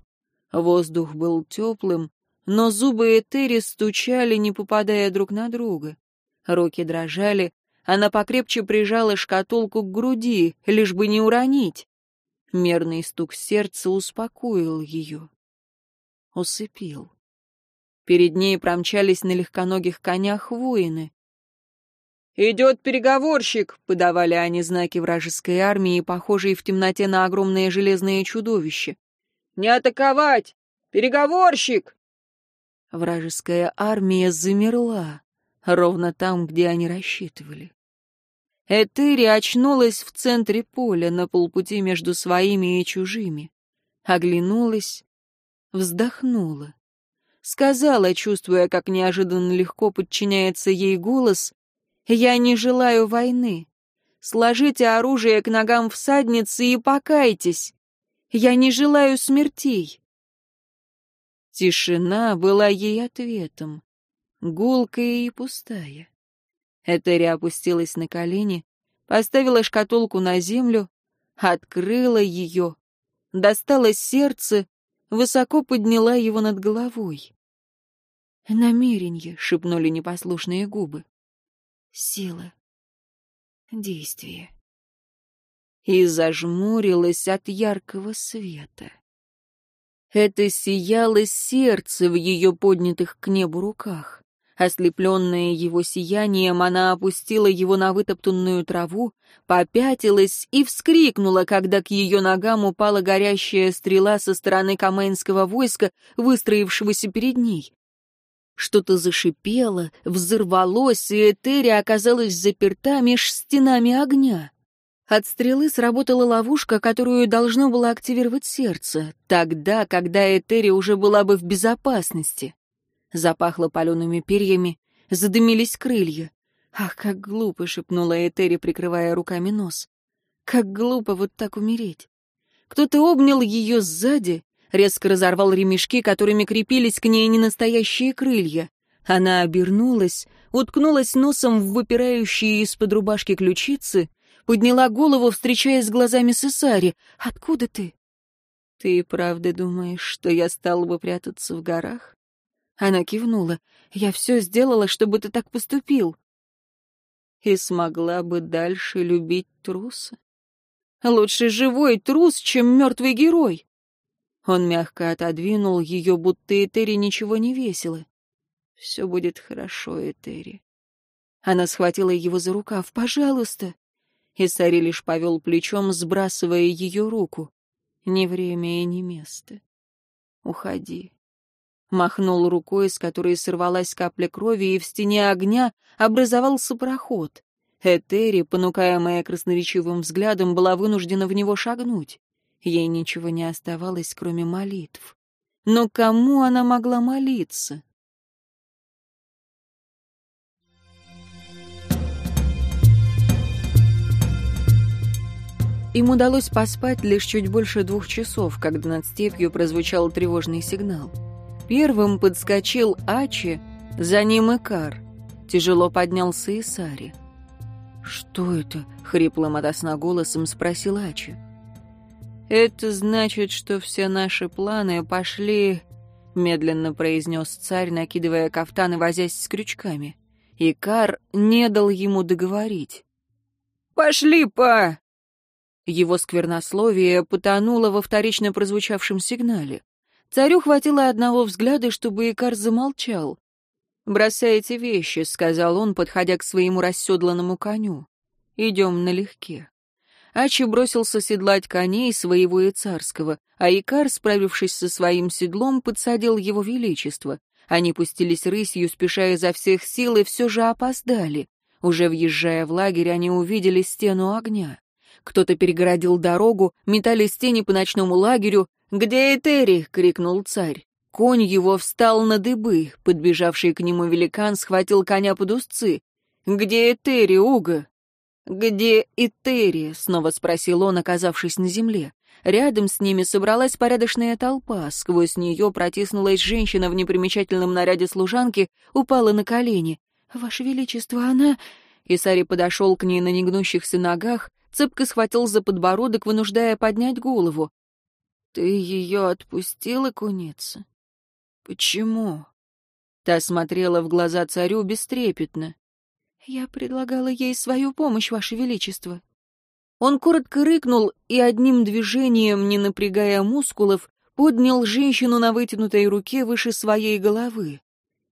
Воздух был теплым, но зубы Этери стучали, не попадая друг на друга. Руки дрожали, она покрепче прижала шкатулку к груди, лишь бы не уронить. Мерный стук сердца успокоил ее. Усыпил. Перед ней промчались на легконогих конях воины. «Идет переговорщик!» — подавали они знаки вражеской армии, похожие в темноте на огромное железное чудовище. «Не атаковать! Переговорщик!» Вражеская армия замерла, ровно там, где они рассчитывали. Этери очнулась в центре поля, на полпути между своими и чужими. Оглянулась, вздохнула. Сказала, чувствуя, как неожиданно легко подчиняется ей голос, я не желаю войны. Сложите оружие к ногам всадницы и покайтесь. Я не желаю смертей. Тишина была ей ответом, гулкая и пустая. Этери опустилась на колени, поставила шкатулку на землю, открыла ее, достала сердце, высоко подняла его над головой. «Намеренье», — шепнули непослушные губы. «Сила. Действие». И зажмурилась от яркого света. Это сияло сердце в ее поднятых к небу руках. Ослепленная его сиянием, она опустила его на вытоптанную траву, попятилась и вскрикнула, когда к ее ногам упала горящая стрела со стороны каменского войска, выстроившегося перед ней. Что-то зашипело, взорвалось, и Этерия оказалась заперта меж стенами огня. От стрелы сработала ловушка, которую должно было активировать сердце, тогда, когда Этери уже была бы в безопасности. Запахло палеными перьями, задымились крылья. «Ах, как глупо!» — шепнула Этери, прикрывая руками нос. «Как глупо вот так умереть!» Кто-то обнял ее сзади, резко разорвал ремешки, которыми крепились к ней ненастоящие крылья. Она обернулась, уткнулась носом в выпирающие из-под рубашки ключицы, подняла голову, встречаясь с глазами Сесари. «Откуда ты?» «Ты правда думаешь, что я стал бы прятаться в горах?» Она кивнула. «Я все сделала, чтобы ты так поступил». «И смогла бы дальше любить труса?» «Лучше живой трус, чем мертвый герой». Он мягко отодвинул ее, будто Этери ничего не весело. «Все будет хорошо, Этери». Она схватила его за рукав. «Пожалуйста». И Сари лишь повел плечом, сбрасывая ее руку. «Не время и не место. Уходи». Махнул рукой, с которой сорвалась капля крови, и в стене огня образовался проход. Этери, понукаемая красноречивым взглядом, была вынуждена в него шагнуть. Ей ничего не оставалось, кроме молитв. Но кому она могла молиться? Им удалось поспать лишь чуть больше двух часов, когда над степью прозвучал тревожный сигнал. Первым подскочил Ачи, за ним Икар. Тяжело поднялся Исари. «Что это?» — хриплым от голосом спросил Ачи. «Это значит, что все наши планы пошли...» — медленно произнес царь, накидывая кафтан и возясь с крючками. Икар не дал ему договорить. «Пошли, па!» Его сквернословие потонуло во вторично прозвучавшем сигнале. Царю хватило одного взгляда, чтобы Икар замолчал. «Бросайте вещи», — сказал он, подходя к своему расседланному коню. «Идем налегке». Ачи бросился седлать коней своего и царского, а Икар, справившись со своим седлом, подсадил его величество. Они пустились рысью, спеша изо всех сил, и все же опоздали. Уже въезжая в лагерь, они увидели стену огня. Кто-то перегородил дорогу, метались тени по ночному лагерю. «Где Этери?» — крикнул царь. Конь его встал на дыбы, подбежавший к нему великан схватил коня под узцы. «Где Этери, Уга?» «Где Этери?» — снова спросил он, оказавшись на земле. Рядом с ними собралась порядочная толпа. Сквозь нее протиснулась женщина в непримечательном наряде служанки, упала на колени. «Ваше Величество, она...» Исари подошел к ней на негнущихся ногах, цепко схватил за подбородок, вынуждая поднять голову. «Ты ее отпустила, куница?» «Почему?» Та смотрела в глаза царю бестрепетно. «Я предлагала ей свою помощь, Ваше Величество». Он коротко рыкнул и одним движением, не напрягая мускулов, поднял женщину на вытянутой руке выше своей головы.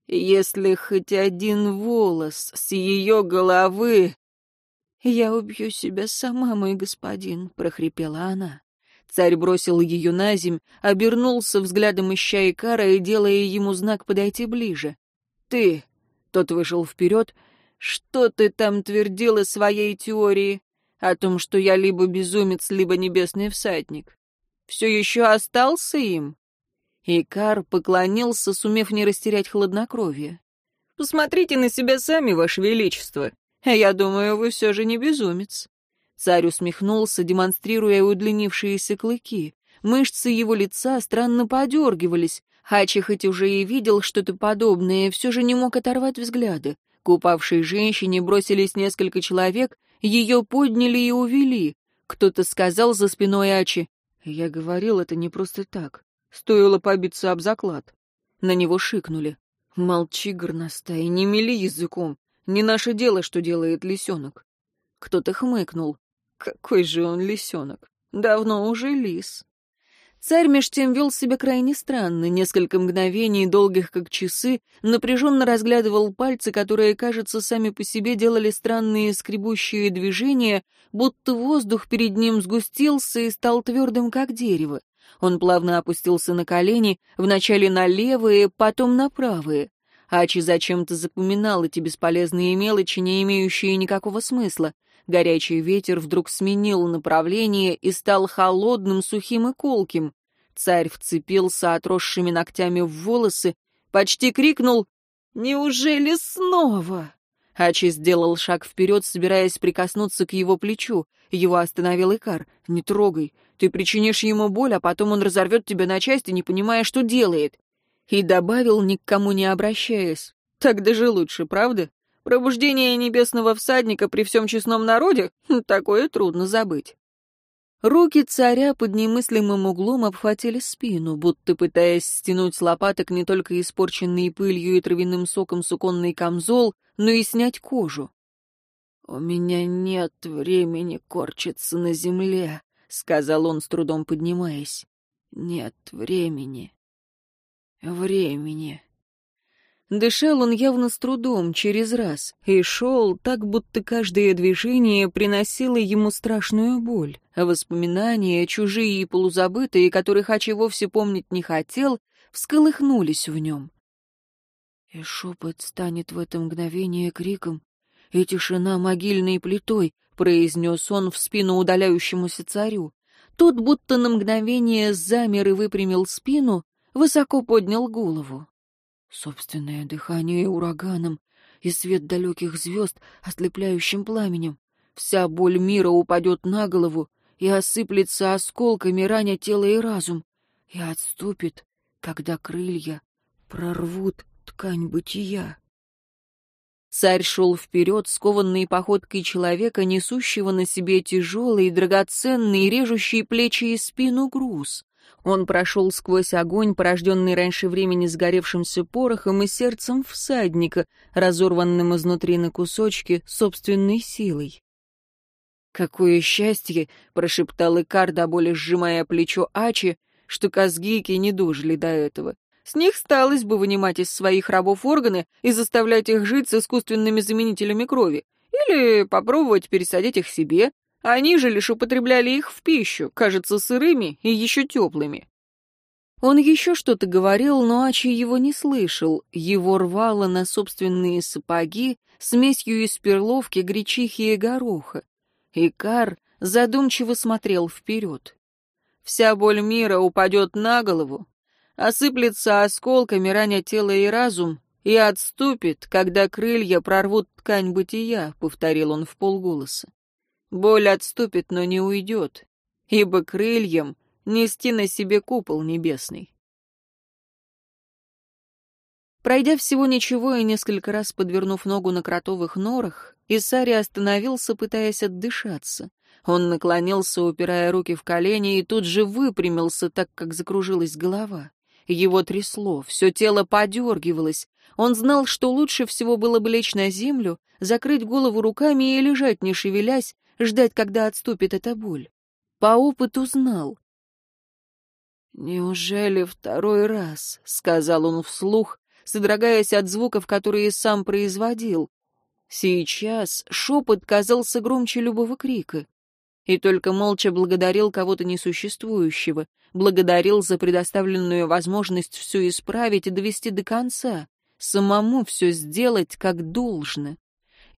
«Если хоть один волос с ее головы...» «Я убью себя сама, мой господин», — прохрипела она. Царь бросил ее на земь, обернулся взглядом ища Икара и делая ему знак подойти ближе. «Ты!» — тот вышел вперед — что ты там твердила своей теории? О том, что я либо безумец, либо небесный всадник. Все еще остался им?» Икар поклонился, сумев не растерять хладнокровие. «Посмотрите на себя сами, Ваше Величество. Я думаю, вы все же не безумец». Царь усмехнулся, демонстрируя удлинившиеся клыки. Мышцы его лица странно подергивались. Хачи хоть уже и видел что-то подобное, все же не мог оторвать взгляда. К упавшей женщине бросились несколько человек, Ее подняли и увели. Кто-то сказал за спиной Ачи. Я говорил, это не просто так. Стоило побиться об заклад. На него шикнули. Молчи, горностай, не мели языком. Не наше дело, что делает лисенок. Кто-то хмыкнул. Какой же он лисенок? Давно уже лис. Царь меж тем вел себя крайне странно, несколько мгновений, долгих как часы, напряженно разглядывал пальцы, которые, кажется, сами по себе делали странные скребущие движения, будто воздух перед ним сгустился и стал твердым, как дерево. Он плавно опустился на колени, вначале на левые, потом на правые. Ачи зачем-то запоминал эти бесполезные мелочи, не имеющие никакого смысла. Горячий ветер вдруг сменил направление и стал холодным, сухим и колким. Царь вцепился отросшими ногтями в волосы, почти крикнул «Неужели снова?» Ачи сделал шаг вперед, собираясь прикоснуться к его плечу. Его остановил Икар. «Не трогай. Ты причинишь ему боль, а потом он разорвет тебя на части, не понимая, что делает». И добавил, ни к кому не обращаясь. «Так даже лучше, правда?» Пробуждение небесного всадника при всем честном народе — такое трудно забыть. Руки царя под немыслимым углом обхватили спину, будто пытаясь стянуть с лопаток не только испорченный пылью и травяным соком суконный камзол, но и снять кожу. «У меня нет времени корчиться на земле», — сказал он, с трудом поднимаясь. «Нет времени. Времени». Дышал он явно с трудом, через раз, и шел так, будто каждое движение приносило ему страшную боль, воспоминания, чужие и полузабытые, которых Ачи вовсе помнить не хотел, всколыхнулись в нем. И шепот станет в это мгновение криком, и тишина могильной плитой, произнес он в спину удаляющемуся царю. Тот будто на мгновение замер и выпрямил спину, высоко поднял голову. Собственное дыхание ураганом и свет далеких звезд ослепляющим пламенем. Вся боль мира упадет на голову и осыплется осколками, раня тело и разум, и отступит, когда крылья прорвут ткань бытия. Царь шел вперед, скованный походкой человека, несущего на себе тяжелый, драгоценный, режущий плечи и спину груз. Он прошел сквозь огонь, порожденный раньше времени сгоревшимся порохом и сердцем всадника, разорванным изнутри на кусочки собственной силой. «Какое счастье!» — прошептал Икар, до боли сжимая плечо Ачи, что казгийки не дожили до этого. С них сталось бы вынимать из своих рабов органы и заставлять их жить с искусственными заменителями крови. Или попробовать пересадить их себе, они же лишь употребляли их в пищу, кажется, сырыми и еще теплыми. Он еще что-то говорил, но Ачи его не слышал. Его рвало на собственные сапоги смесью из перловки, гречихи и гороха. Икар задумчиво смотрел вперед. Вся боль мира упадет на голову, осыплется осколками, раня тело и разум, и отступит, когда крылья прорвут ткань бытия, — повторил он в полголоса. Боль отступит, но не уйдет, ибо крыльям нести на себе купол небесный. Пройдя всего ничего и несколько раз подвернув ногу на кротовых норах, Исари остановился, пытаясь отдышаться. Он наклонился, упирая руки в колени, и тут же выпрямился, так как закружилась голова. Его трясло, все тело подергивалось. Он знал, что лучше всего было бы лечь на землю, закрыть голову руками и лежать, не шевелясь, ждать, когда отступит эта боль. По опыту знал. «Неужели второй раз?» — сказал он вслух, содрогаясь от звуков, которые сам производил. Сейчас шепот казался громче любого крика. И только молча благодарил кого-то несуществующего, благодарил за предоставленную возможность все исправить и довести до конца, самому все сделать как должно.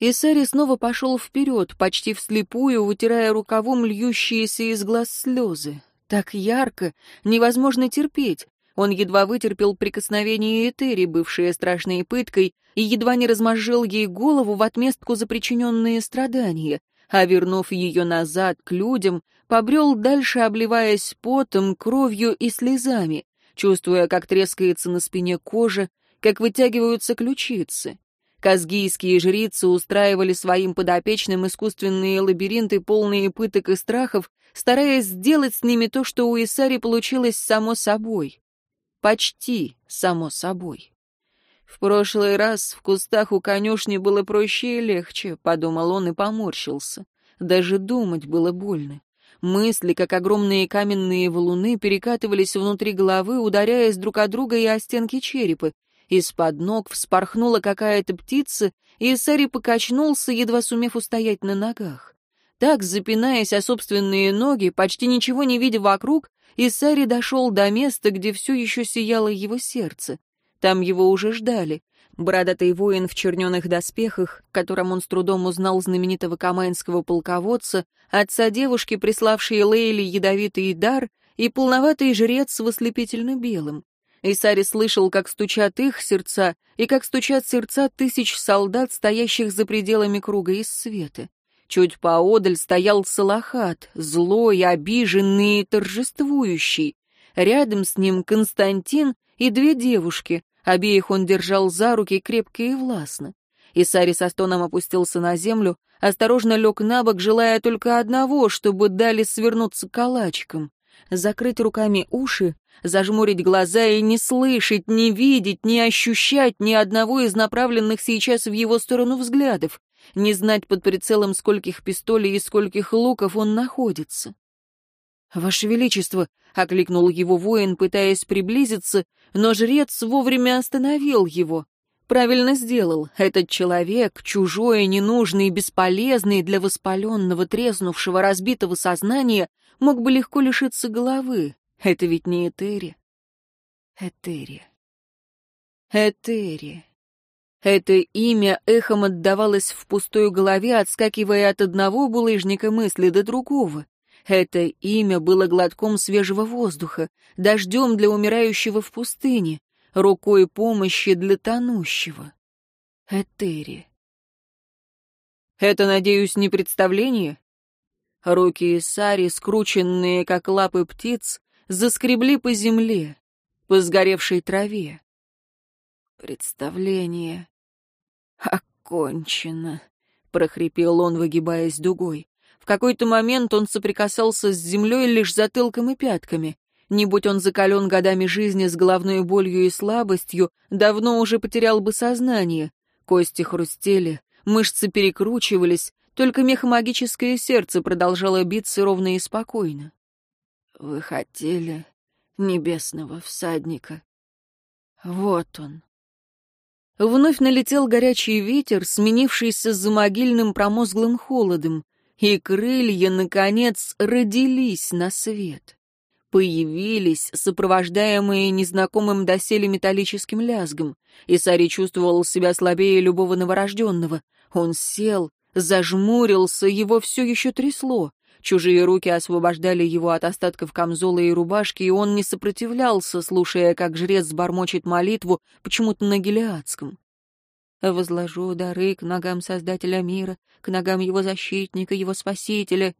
И Сэри снова пошел вперед, почти вслепую, вытирая рукавом льющиеся из глаз слезы. Так ярко, невозможно терпеть. Он едва вытерпел прикосновение Этери, бывшее страшной пыткой, и едва не размозжил ей голову в отместку за причиненные страдания, а, вернув ее назад к людям, побрел дальше, обливаясь потом, кровью и слезами, чувствуя, как трескается на спине кожа, как вытягиваются ключицы. Казгийские жрицы устраивали своим подопечным искусственные лабиринты, полные пыток и страхов, стараясь сделать с ними то, что у Исари получилось само собой. Почти само собой. В прошлый раз в кустах у конюшни было проще и легче, подумал он и поморщился. Даже думать было больно. Мысли, как огромные каменные валуны, перекатывались внутри головы, ударяясь друг о друга и о стенки черепа. Из-под ног вспорхнула какая-то птица, и Сари покачнулся, едва сумев устоять на ногах. Так, запинаясь о собственные ноги, почти ничего не видя вокруг, Исари дошел до места, где все еще сияло его сердце. Там его уже ждали. Бородатый воин в черненых доспехах, которым он с трудом узнал знаменитого камайнского полководца, отца девушки, приславшей Лейли ядовитый дар, и полноватый жрец в ослепительно-белом. Исари слышал, как стучат их сердца, и как стучат сердца тысяч солдат, стоящих за пределами круга из света. Чуть поодаль стоял Салахат, злой, обиженный и торжествующий. Рядом с ним Константин и две девушки, Обеих он держал за руки крепко и властно. Исари со стоном опустился на землю, осторожно лег на бок, желая только одного, чтобы дали свернуться калачиком. Закрыть руками уши, зажмурить глаза и не слышать, не видеть, не ощущать ни одного из направленных сейчас в его сторону взглядов, не знать под прицелом скольких пистолей и скольких луков он находится. «Ваше Величество!» — окликнул его воин, пытаясь приблизиться, но жрец вовремя остановил его. Правильно сделал. Этот человек, чужой, ненужный, бесполезный для воспаленного, треснувшего, разбитого сознания, мог бы легко лишиться головы. Это ведь не Этери. Этери. Этери. Это имя эхом отдавалось в пустой голове, отскакивая от одного булыжника мысли до другого. Это имя было глотком свежего воздуха, дождем для умирающего в пустыне, рукой помощи для тонущего. Этери. Это, надеюсь, не представление? Руки Исари, скрученные, как лапы птиц, заскребли по земле, по сгоревшей траве. Представление окончено, прохрипел он, выгибаясь дугой. В какой-то момент он соприкасался с землей лишь затылком и пятками. Не будь он закален годами жизни с головной болью и слабостью, давно уже потерял бы сознание. Кости хрустели, мышцы перекручивались, только мехмагическое сердце продолжало биться ровно и спокойно. «Вы хотели небесного всадника. Вот он». Вновь налетел горячий ветер, сменившийся за могильным промозглым холодом и крылья, наконец, родились на свет. Появились, сопровождаемые незнакомым доселе металлическим лязгом. Исари чувствовал себя слабее любого новорожденного. Он сел, зажмурился, его все еще трясло. Чужие руки освобождали его от остатков камзола и рубашки, и он не сопротивлялся, слушая, как жрец бормочет молитву, почему-то на гелиадском. Возложу дары к ногам Создателя мира, к ногам его защитника, его спасителя.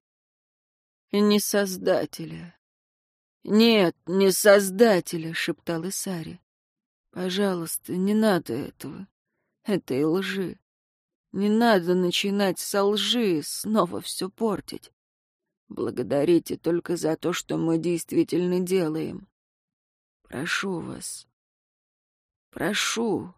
Не Создателя. Нет, не Создателя, шептал Исари. Пожалуйста, не надо этого, этой лжи. Не надо начинать со лжи, снова все портить. Благодарите только за то, что мы действительно делаем. Прошу вас. Прошу.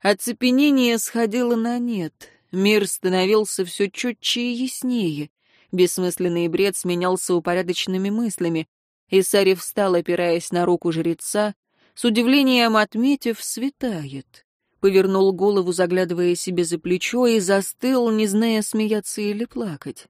Оцепенение сходило на нет. Мир становился все четче и яснее. Бессмысленный бред сменялся упорядоченными мыслями. Исарев встал, опираясь на руку жреца, с удивлением отметив, светает. Повернул голову, заглядывая себе за плечо, и застыл, не зная, смеяться или плакать.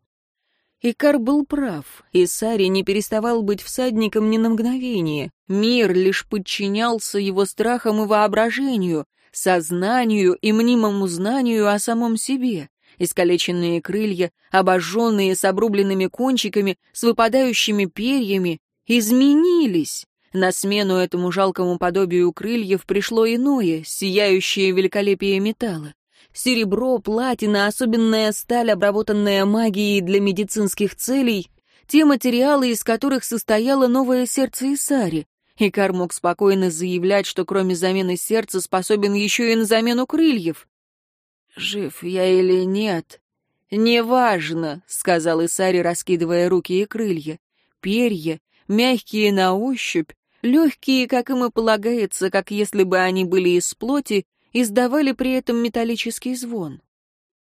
Икар был прав. Исари не переставал быть всадником ни на мгновение. Мир лишь подчинялся его страхам и воображению, сознанию и мнимому знанию о самом себе. Искалеченные крылья, обожженные с обрубленными кончиками, с выпадающими перьями, изменились. На смену этому жалкому подобию крыльев пришло иное, сияющее великолепие металла. Серебро, платина, особенная сталь, обработанная магией для медицинских целей, те материалы, из которых состояло новое сердце Исари, Икар мог спокойно заявлять, что кроме замены сердца способен еще и на замену крыльев. «Жив я или нет?» «Неважно», — сказал Исари, раскидывая руки и крылья. «Перья, мягкие на ощупь, легкие, как им и полагается, как если бы они были из плоти, издавали при этом металлический звон.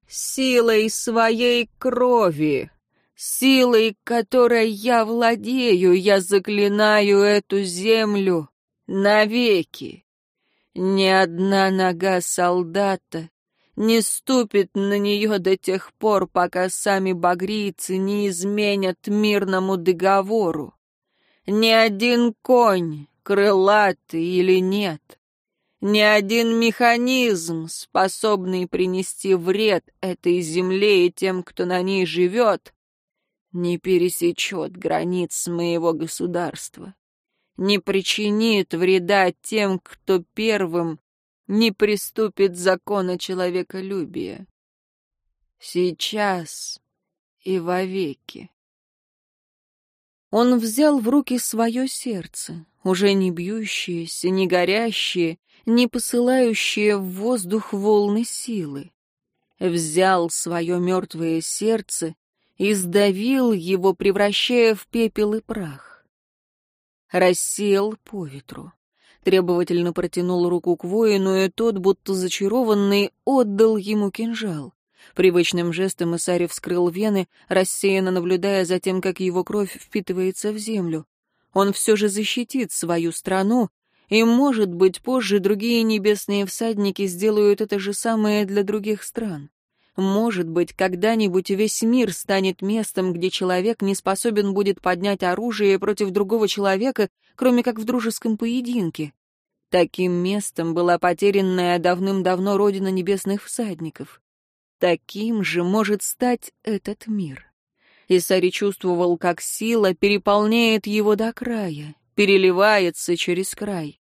«Силой своей крови, силой, которой я владею, я заклинаю эту землю навеки. Ни одна нога солдата не ступит на нее до тех пор, пока сами багрийцы не изменят мирному договору. Ни один конь, крылатый или нет, ни один механизм, способный принести вред этой земле и тем, кто на ней живет, не пересечет границ моего государства, не причинит вреда тем, кто первым не приступит закона человеколюбия. Сейчас и вовеки. Он взял в руки свое сердце, уже не бьющееся, не горящее, не посылающее в воздух волны силы. Взял свое мертвое сердце и сдавил его, превращая в пепел и прах. Рассеял по ветру. Требовательно протянул руку к воину, и тот, будто зачарованный, отдал ему кинжал. Привычным жестом Исари вскрыл вены, рассеянно наблюдая за тем, как его кровь впитывается в землю. Он все же защитит свою страну, и, может быть, позже другие небесные всадники сделают это же самое для других стран. Может быть, когда-нибудь весь мир станет местом, где человек не способен будет поднять оружие против другого человека, кроме как в дружеском поединке. Таким местом была потерянная давным-давно родина небесных всадников. Таким же может стать этот мир. Исари чувствовал, как сила переполняет его до края, переливается через край.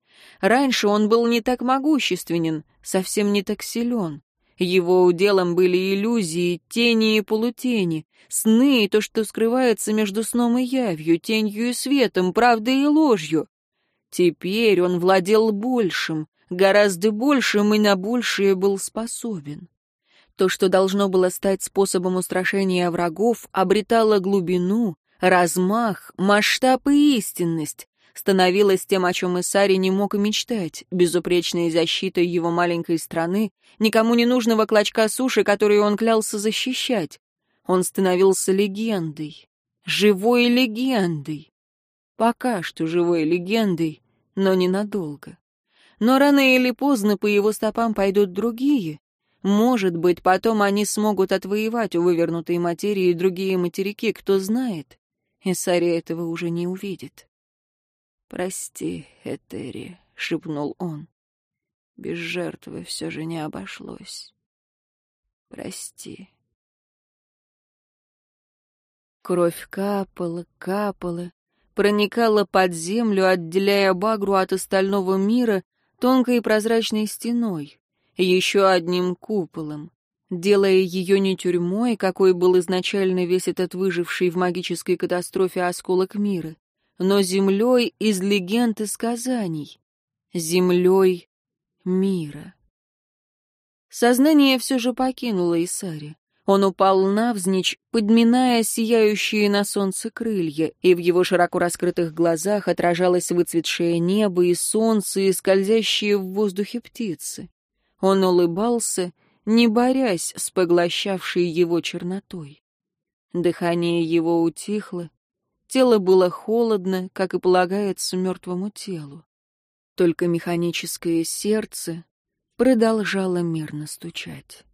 Раньше он был не так могущественен, совсем не так силен. Его уделом были иллюзии, тени и полутени, сны и то, что скрывается между сном и явью, тенью и светом, правдой и ложью. Теперь он владел большим, гораздо большим и на большее был способен. То, что должно было стать способом устрашения врагов, обретало глубину, размах, масштаб и истинность, становилось тем, о чем Исари не мог и мечтать, безупречной защитой его маленькой страны, никому не нужного клочка суши, который он клялся защищать. Он становился легендой, живой легендой. Пока что живой легендой, но ненадолго. Но рано или поздно по его стопам пойдут другие, может быть, потом они смогут отвоевать у вывернутой материи другие материки, кто знает. И Сари этого уже не увидит. «Прости, Этери», — шепнул он. «Без жертвы все же не обошлось. Прости». Кровь капала, капала, проникала под землю, отделяя Багру от остального мира тонкой прозрачной стеной еще одним куполом, делая ее не тюрьмой, какой был изначально весь этот выживший в магической катастрофе осколок мира, но землей из легенд и сказаний, землей мира. Сознание все же покинуло Исари. Он упал навзничь, подминая сияющие на солнце крылья, и в его широко раскрытых глазах отражалось выцветшее небо и солнце, и скользящие в воздухе птицы. Он улыбался, не борясь с поглощавшей его чернотой. Дыхание его утихло, тело было холодно, как и полагается мертвому телу. Только механическое сердце продолжало мирно стучать.